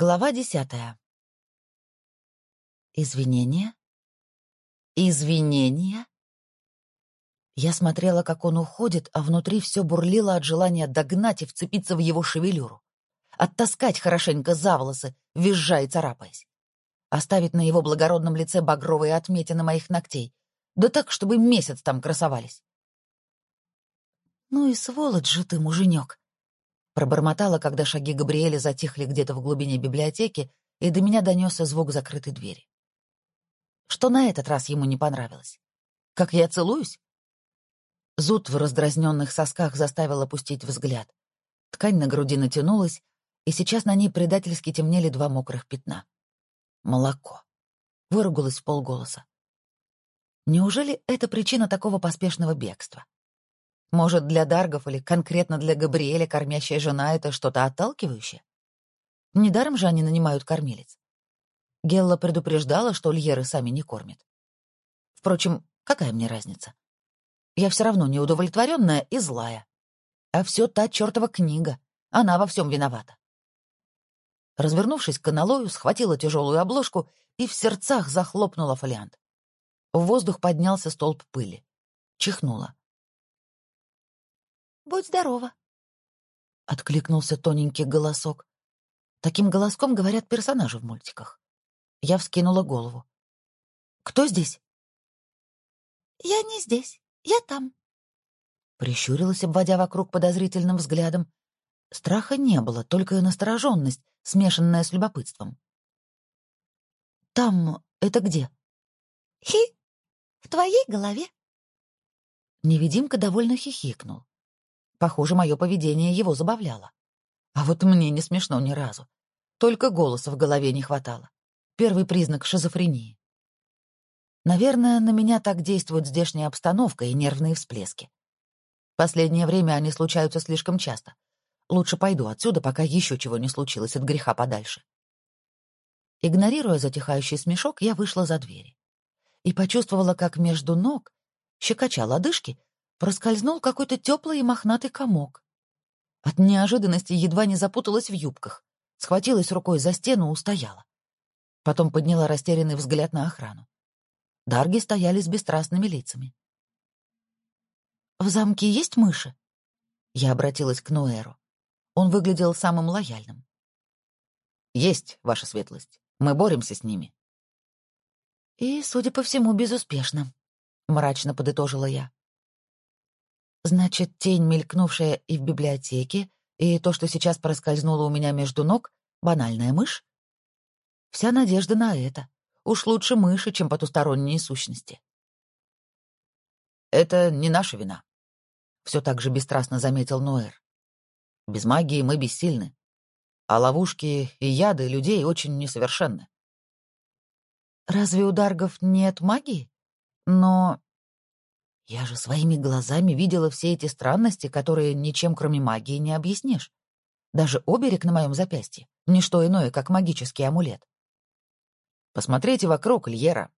Глава десятая. Извинения? Извинения? Я смотрела, как он уходит, а внутри все бурлило от желания догнать и вцепиться в его шевелюру. Оттаскать хорошенько за волосы, визжа и царапаясь. Оставить на его благородном лице багровые отметины моих ногтей. Да так, чтобы месяц там красовались. «Ну и сволочь же ты, муженек!» Пробормотала, когда шаги Габриэля затихли где-то в глубине библиотеки, и до меня донесся звук закрытой двери. Что на этот раз ему не понравилось? Как я целуюсь? Зуд в раздразненных сосках заставил опустить взгляд. Ткань на груди натянулась, и сейчас на ней предательски темнели два мокрых пятна. Молоко. Выругалась в полголоса. Неужели это причина такого поспешного бегства? Может, для Даргов или конкретно для Габриэля кормящая жена — это что-то отталкивающее? Недаром же они нанимают кормилец. Гелла предупреждала, что льеры сами не кормят. Впрочем, какая мне разница? Я все равно неудовлетворенная и злая. А все та чертова книга. Она во всем виновата. Развернувшись к аналою, схватила тяжелую обложку и в сердцах захлопнула фолиант. В воздух поднялся столб пыли. Чихнула. Будь здорова. Откликнулся тоненький голосок. Таким голоском говорят персонажи в мультиках. Я вскинула голову. «Кто здесь?» «Я не здесь. Я там». Прищурилась, обводя вокруг подозрительным взглядом. Страха не было, только настороженность, смешанная с любопытством. «Там это где?» «Хи! В твоей голове». Невидимка довольно хихикнул. Похоже, мое поведение его забавляло. А вот мне не смешно ни разу. Только голоса в голове не хватало. Первый признак шизофрении. Наверное, на меня так действует здешняя обстановка и нервные всплески. Последнее время они случаются слишком часто. Лучше пойду отсюда, пока еще чего не случилось от греха подальше. Игнорируя затихающий смешок, я вышла за двери и почувствовала, как между ног, щекоча лодыжки, проскользнул какой-то теплый и мохнатый комок. От неожиданности едва не запуталась в юбках, схватилась рукой за стену, устояла. Потом подняла растерянный взгляд на охрану. Дарги стояли с бесстрастными лицами. «В замке есть мыши?» Я обратилась к Нуэру. Он выглядел самым лояльным. «Есть, ваша светлость. Мы боремся с ними». «И, судя по всему, безуспешно», — мрачно подытожила я. Значит, тень, мелькнувшая и в библиотеке, и то, что сейчас проскользнуло у меня между ног, банальная мышь? Вся надежда на это. Уж лучше мыши, чем потусторонние сущности. «Это не наша вина», — все так же бесстрастно заметил Ноэр. «Без магии мы бессильны, а ловушки и яды людей очень несовершенны». «Разве у Даргов нет магии? Но я же своими глазами видела все эти странности, которые ничем, кроме магии, не объяснишь. Даже оберег на моем запястье — ничто иное, как магический амулет. «Посмотрите вокруг, Льера!»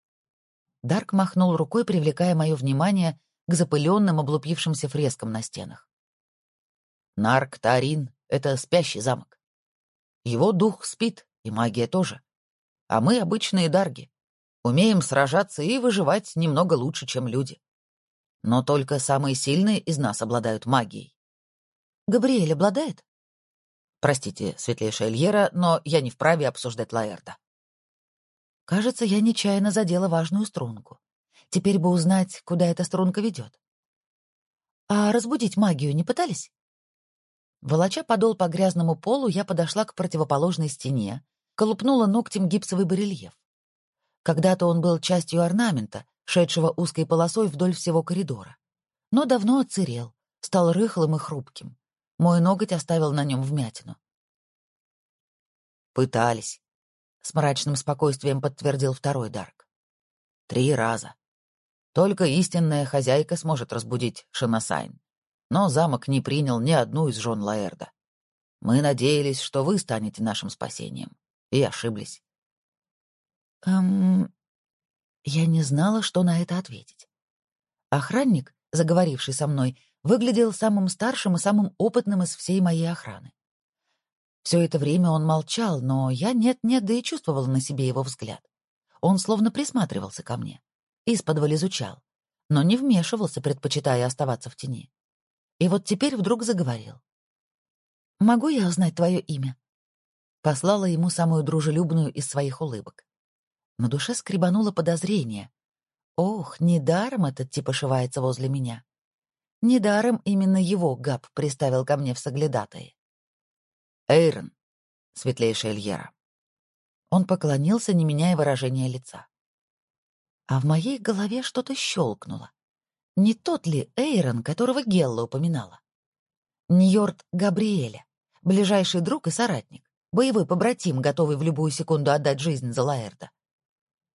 Дарк махнул рукой, привлекая мое внимание к запыленным, облупившимся фрескам на стенах. Нарк Тарин — это спящий замок. Его дух спит, и магия тоже. А мы обычные дарги. Умеем сражаться и выживать немного лучше, чем люди но только самые сильные из нас обладают магией. Габриэль обладает? Простите, светлейшая Эльера, но я не вправе обсуждать Лаэрта. Кажется, я нечаянно задела важную струнку. Теперь бы узнать, куда эта струнка ведет. А разбудить магию не пытались? Волоча подол по грязному полу, я подошла к противоположной стене, колупнула ногтем гипсовый барельеф. Когда-то он был частью орнамента, шедшего узкой полосой вдоль всего коридора. Но давно отсырел, стал рыхлым и хрупким. Мой ноготь оставил на нем вмятину. «Пытались», — с мрачным спокойствием подтвердил второй Дарк. «Три раза. Только истинная хозяйка сможет разбудить Шинасайн. Но замок не принял ни одну из жен Лаэрда. Мы надеялись, что вы станете нашим спасением. И ошиблись». «Эм, я не знала, что на это ответить. Охранник, заговоривший со мной, выглядел самым старшим и самым опытным из всей моей охраны. Все это время он молчал, но я нет-нет, да и чувствовала на себе его взгляд. Он словно присматривался ко мне, из-под изучал, но не вмешивался, предпочитая оставаться в тени. И вот теперь вдруг заговорил. «Могу я узнать твое имя?» Послала ему самую дружелюбную из своих улыбок. На душе скребануло подозрение. Ох, недаром этот тип ошивается возле меня. Недаром именно его Габ приставил ко мне в соглядатые. «Эйрон», — светлейшая Эльера. Он поклонился, не меняя выражения лица. А в моей голове что-то щелкнуло. Не тот ли Эйрон, которого Гелла упоминала? Ньорд Габриэля, ближайший друг и соратник, боевой побратим, готовый в любую секунду отдать жизнь за Лаэрда.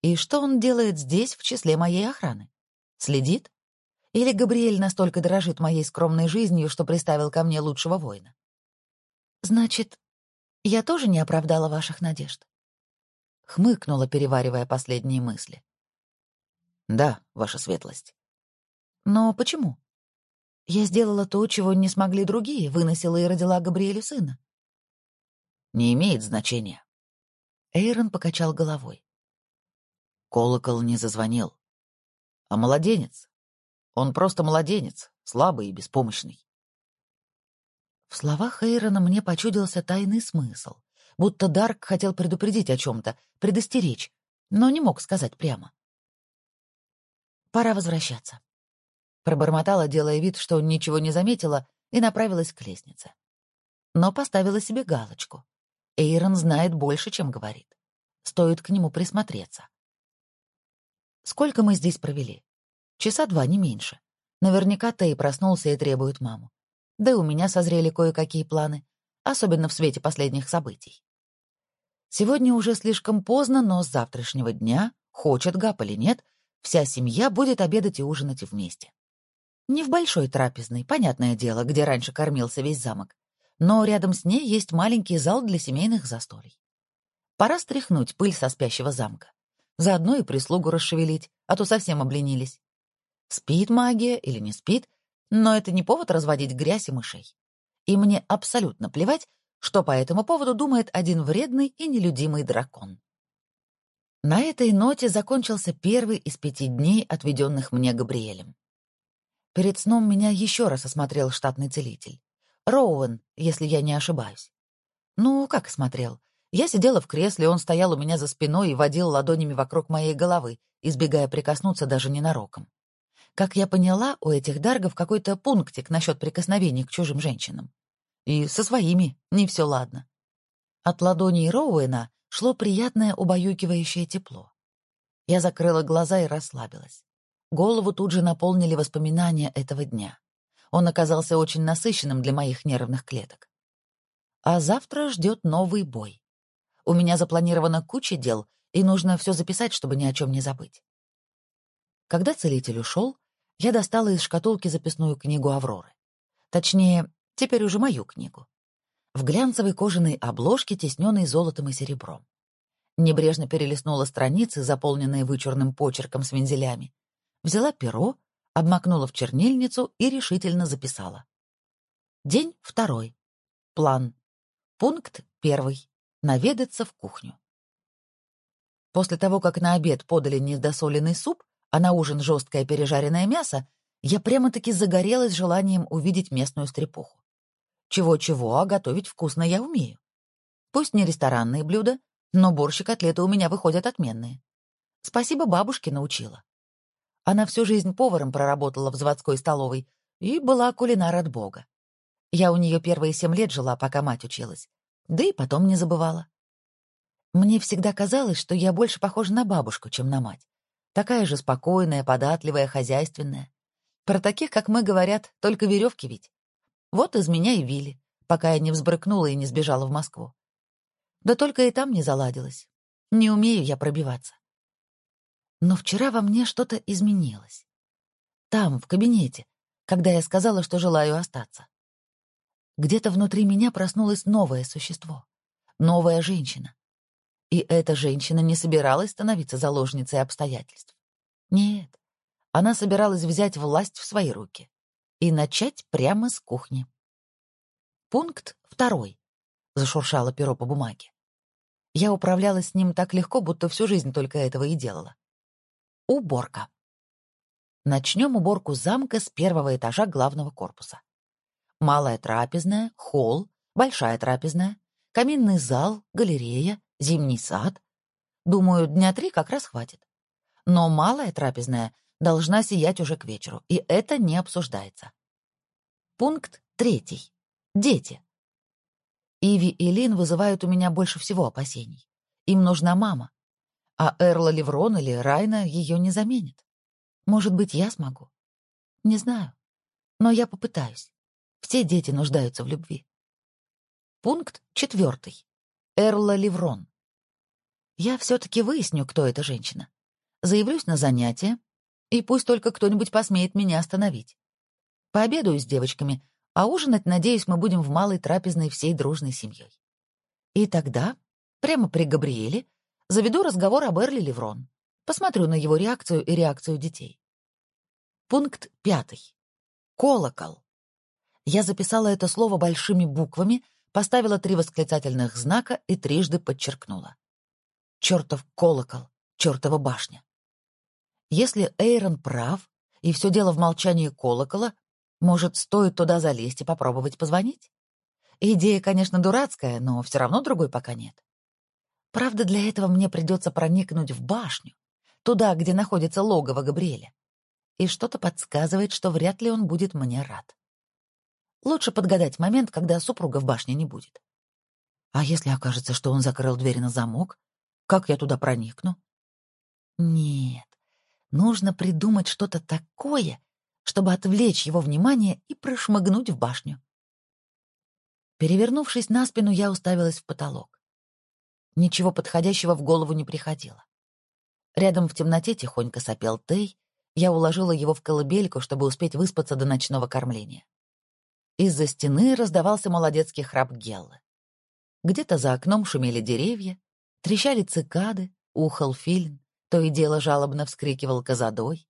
И что он делает здесь, в числе моей охраны? Следит? Или Габриэль настолько дорожит моей скромной жизнью, что приставил ко мне лучшего воина? Значит, я тоже не оправдала ваших надежд? Хмыкнула, переваривая последние мысли. Да, ваша светлость. Но почему? Я сделала то, чего не смогли другие, выносила и родила Габриэлю сына. Не имеет значения. Эйрон покачал головой. Колокол не зазвонил. А младенец? Он просто младенец, слабый и беспомощный. В словах Эйрона мне почудился тайный смысл, будто Дарк хотел предупредить о чем-то, предостеречь, но не мог сказать прямо. «Пора возвращаться», Пробормотала, делая вид, что ничего не заметила, и направилась к лестнице. Но поставила себе галочку. Эйрон знает больше, чем говорит. Стоит к нему присмотреться. Сколько мы здесь провели? Часа два, не меньше. Наверняка Тей проснулся и требует маму. Да и у меня созрели кое-какие планы, особенно в свете последних событий. Сегодня уже слишком поздно, но с завтрашнего дня, хочет Гап или нет, вся семья будет обедать и ужинать вместе. Не в большой трапезной, понятное дело, где раньше кормился весь замок, но рядом с ней есть маленький зал для семейных застолий. Пора стряхнуть пыль со спящего замка. Заодно и прислугу расшевелить, а то совсем обленились. Спит магия или не спит, но это не повод разводить грязь и мышей. И мне абсолютно плевать, что по этому поводу думает один вредный и нелюдимый дракон. На этой ноте закончился первый из пяти дней, отведенных мне Габриэлем. Перед сном меня еще раз осмотрел штатный целитель. Роуэн, если я не ошибаюсь. Ну, как смотрел? Я сидела в кресле, он стоял у меня за спиной и водил ладонями вокруг моей головы, избегая прикоснуться даже ненароком. Как я поняла, у этих даргов какой-то пунктик насчет прикосновений к чужим женщинам. И со своими не все ладно. От ладоней Роуэна шло приятное убаюкивающее тепло. Я закрыла глаза и расслабилась. Голову тут же наполнили воспоминания этого дня. Он оказался очень насыщенным для моих нервных клеток. А завтра ждет новый бой. У меня запланирована куча дел, и нужно все записать, чтобы ни о чем не забыть. Когда целитель ушел, я достала из шкатулки записную книгу Авроры. Точнее, теперь уже мою книгу. В глянцевой кожаной обложке, тесненной золотом и серебром. Небрежно перелистнула страницы, заполненные вычурным почерком с вензелями, взяла перо, обмакнула в чернильницу и решительно записала. День второй. План. Пункт первый. Наведаться в кухню. После того, как на обед подали недосоленный суп, а на ужин жесткое пережаренное мясо, я прямо-таки загорелась желанием увидеть местную стрепуху. Чего-чего, а готовить вкусно я умею. Пусть не ресторанные блюда, но борщ и котлеты у меня выходят отменные. Спасибо бабушке научила. Она всю жизнь поваром проработала в заводской столовой и была кулинар от бога. Я у нее первые семь лет жила, пока мать училась. Да и потом не забывала. Мне всегда казалось, что я больше похожа на бабушку, чем на мать. Такая же спокойная, податливая, хозяйственная. Про таких, как мы, говорят, только веревки ведь. Вот из меня и вили, пока я не взбрыкнула и не сбежала в Москву. Да только и там не заладилось. Не умею я пробиваться. Но вчера во мне что-то изменилось. Там, в кабинете, когда я сказала, что желаю остаться. Где-то внутри меня проснулось новое существо, новая женщина. И эта женщина не собиралась становиться заложницей обстоятельств. Нет, она собиралась взять власть в свои руки и начать прямо с кухни. Пункт второй. — зашуршало перо по бумаге. Я управлялась с ним так легко, будто всю жизнь только этого и делала. Уборка. Начнем уборку замка с первого этажа главного корпуса. Малая трапезная, холл, большая трапезная, каминный зал, галерея, зимний сад. Думаю, дня три как раз хватит. Но малая трапезная должна сиять уже к вечеру, и это не обсуждается. Пункт третий. Дети. Иви и Лин вызывают у меня больше всего опасений. Им нужна мама. А Эрла Леврон или Райна ее не заменит. Может быть, я смогу? Не знаю. Но я попытаюсь. Все дети нуждаются в любви. Пункт четвертый. Эрла Леврон. Я все-таки выясню, кто эта женщина. Заявлюсь на занятия, и пусть только кто-нибудь посмеет меня остановить. Пообедаю с девочками, а ужинать, надеюсь, мы будем в малой трапезной всей дружной семьей. И тогда, прямо при Габриэле, заведу разговор об Эрли Леврон. Посмотрю на его реакцию и реакцию детей. Пункт пятый. Колокол. Я записала это слово большими буквами, поставила три восклицательных знака и трижды подчеркнула. Чертов колокол, чертова башня. Если Эйрон прав, и все дело в молчании колокола, может, стоит туда залезть и попробовать позвонить? Идея, конечно, дурацкая, но все равно другой пока нет. Правда, для этого мне придется проникнуть в башню, туда, где находится логово Габриэля. И что-то подсказывает, что вряд ли он будет мне рад. Лучше подгадать момент, когда супруга в башне не будет. А если окажется, что он закрыл дверь на замок, как я туда проникну? Нет, нужно придумать что-то такое, чтобы отвлечь его внимание и прошмыгнуть в башню. Перевернувшись на спину, я уставилась в потолок. Ничего подходящего в голову не приходило. Рядом в темноте тихонько сопел Тей, я уложила его в колыбельку, чтобы успеть выспаться до ночного кормления. Из-за стены раздавался молодецкий храп Геллы. Где-то за окном шумели деревья, трещали цикады, ухал филин, то и дело жалобно вскрикивал козадой.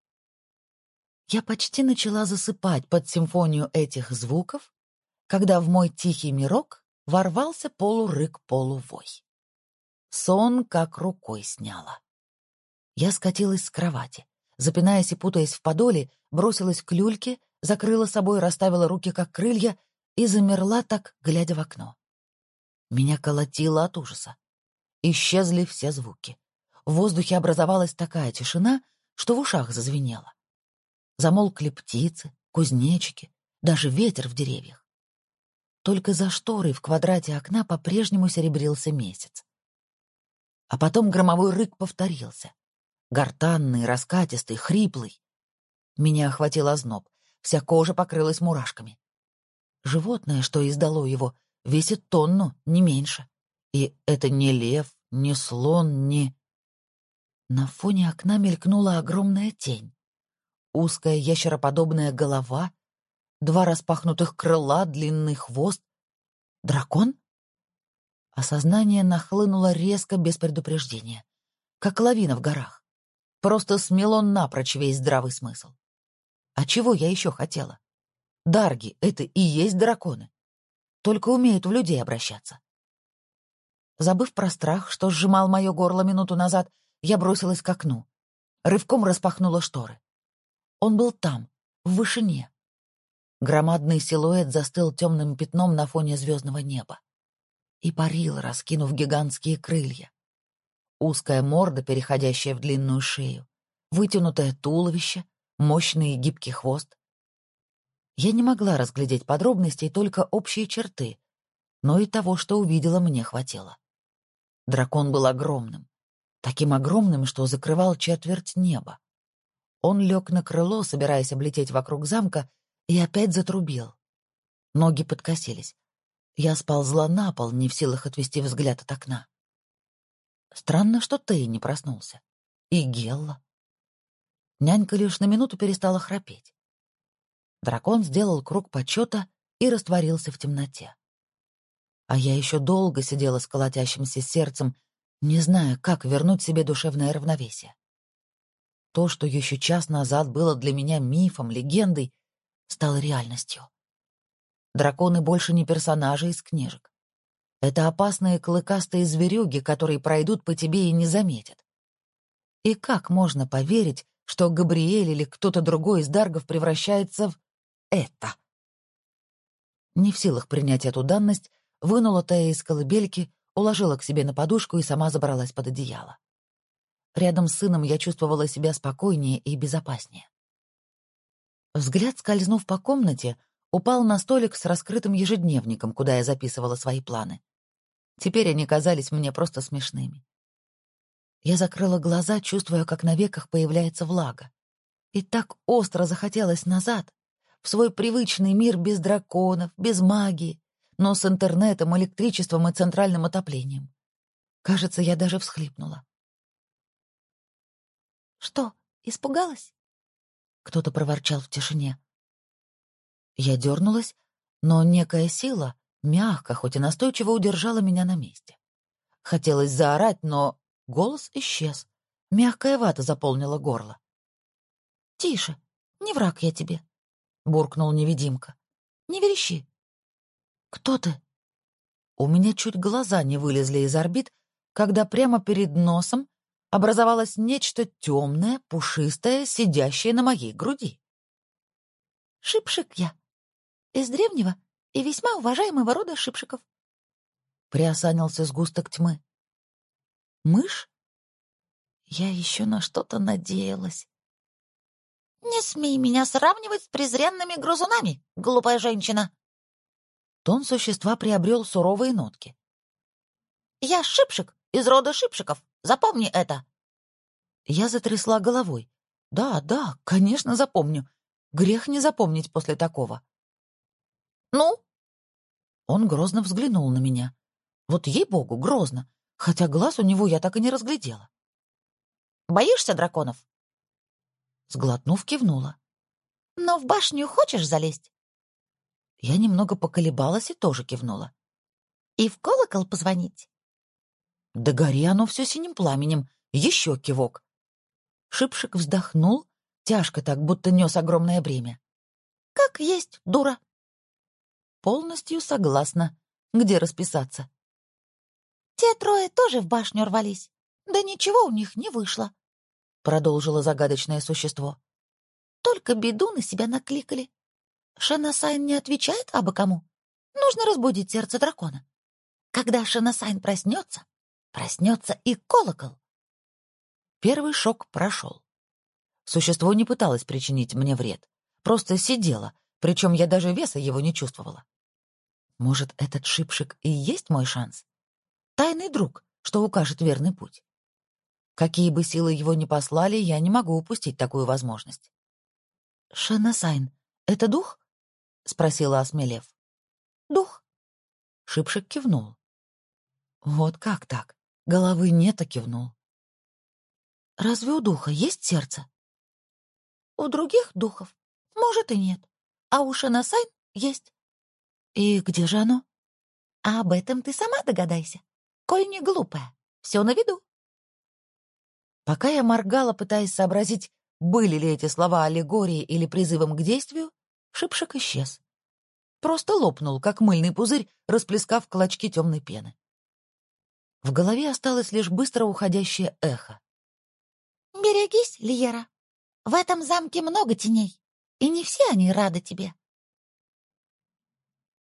Я почти начала засыпать под симфонию этих звуков, когда в мой тихий мирок ворвался полурык-полувой. Сон как рукой сняла. Я скатилась с кровати, запинаясь и путаясь в подоле, бросилась к люльке, закрыла собой, расставила руки как крылья и замерла так, глядя в окно. Меня колотило от ужаса. Исчезли все звуки. В воздухе образовалась такая тишина, что в ушах зазвенело. Замолкли птицы, кузнечики, даже ветер в деревьях. Только за шторой в квадрате окна по-прежнему серебрился месяц. А потом громовой рык повторился. Гортанный, раскатистый, хриплый. Меня охватил озноб, вся кожа покрылась мурашками. Животное, что издало его, весит тонну, не меньше. И это не лев, не слон, не... На фоне окна мелькнула огромная тень узкая ящероподобная голова, два распахнутых крыла, длинный хвост. Дракон? Осознание нахлынуло резко, без предупреждения, как лавина в горах. Просто смел напрочь весь здравый смысл. А чего я еще хотела? Дарги — это и есть драконы. Только умеют в людей обращаться. Забыв про страх, что сжимал мое горло минуту назад, я бросилась к окну. Рывком распахнула шторы. Он был там, в вышине. Громадный силуэт застыл темным пятном на фоне звездного неба. И парил, раскинув гигантские крылья. Узкая морда, переходящая в длинную шею, вытянутое туловище, мощный и гибкий хвост. Я не могла разглядеть подробностей, только общие черты, но и того, что увидела, мне хватило. Дракон был огромным, таким огромным, что закрывал четверть неба. Он лег на крыло, собираясь облететь вокруг замка, и опять затрубил. Ноги подкосились. Я сползла на пол, не в силах отвести взгляд от окна. Странно, что Тей не проснулся. И Гелла. Нянька лишь на минуту перестала храпеть. Дракон сделал круг почета и растворился в темноте. А я еще долго сидела с колотящимся сердцем, не зная, как вернуть себе душевное равновесие. То, что еще час назад было для меня мифом, легендой, стало реальностью. Драконы больше не персонажи из книжек. Это опасные клыкастые зверюги, которые пройдут по тебе и не заметят. И как можно поверить, что Габриэль или кто-то другой из Даргов превращается в это? Не в силах принять эту данность, вынула Тея из колыбельки, уложила к себе на подушку и сама забралась под одеяло. Рядом с сыном я чувствовала себя спокойнее и безопаснее. Взгляд, скользнув по комнате, упал на столик с раскрытым ежедневником, куда я записывала свои планы. Теперь они казались мне просто смешными. Я закрыла глаза, чувствуя, как на веках появляется влага. И так остро захотелось назад, в свой привычный мир без драконов, без магии, но с интернетом, электричеством и центральным отоплением. Кажется, я даже всхлипнула. «Что, испугалась?» Кто-то проворчал в тишине. Я дернулась, но некая сила, мягко, хоть и настойчиво, удержала меня на месте. Хотелось заорать, но голос исчез. Мягкая вата заполнила горло. «Тише, не враг я тебе», — буркнул невидимка. «Не верещи». «Кто ты?» У меня чуть глаза не вылезли из орбит, когда прямо перед носом образовалось нечто темное, пушистое, сидящее на моей груди. «Шипшик я. Из древнего и весьма уважаемого рода шипшиков». Приосанился сгусток тьмы. «Мышь?» Я еще на что-то надеялась. «Не смей меня сравнивать с презренными грузунами, глупая женщина!» Тон существа приобрел суровые нотки. «Я шипшик из рода шипшиков. Запомни это!» Я затрясла головой. «Да, да, конечно, запомню. Грех не запомнить после такого». «Ну?» Он грозно взглянул на меня. Вот ей-богу, грозно, хотя глаз у него я так и не разглядела. «Боишься драконов?» Сглотнув, кивнула. «Но в башню хочешь залезть?» Я немного поколебалась и тоже кивнула. «И в колокол позвонить?» Да гори оно все синим пламенем. Еще кивок. Шипшик вздохнул, тяжко так, будто нес огромное бремя. «Как есть, дура!» «Полностью согласна. Где расписаться?» «Те трое тоже в башню рвались. Да ничего у них не вышло», — продолжило загадочное существо. «Только беду на себя накликали. Шанасайн не отвечает абы кому. Нужно разбудить сердце дракона. Когда Шанасайн проснется, Проснется и колокол. Первый шок прошел. Существо не пыталось причинить мне вред. Просто сидело, причем я даже веса его не чувствовала. Может, этот шипшик и есть мой шанс? Тайный друг, что укажет верный путь. Какие бы силы его ни послали, я не могу упустить такую возможность. «Шенасайн, это дух?» — спросила, осмелев. «Дух». Шипшик кивнул. «Вот как так? Головы нет, а кивнул. «Разве у духа есть сердце?» «У других духов, может, и нет. А у Шанасайн есть». «И где же оно?» «А об этом ты сама догадайся, коль не глупая. Все на виду». Пока я моргала, пытаясь сообразить, были ли эти слова аллегорией или призывом к действию, шипшик исчез. Просто лопнул, как мыльный пузырь, расплескав клочки темной пены. В голове осталось лишь быстро уходящее эхо. «Берегись, Льера. В этом замке много теней, и не все они рады тебе».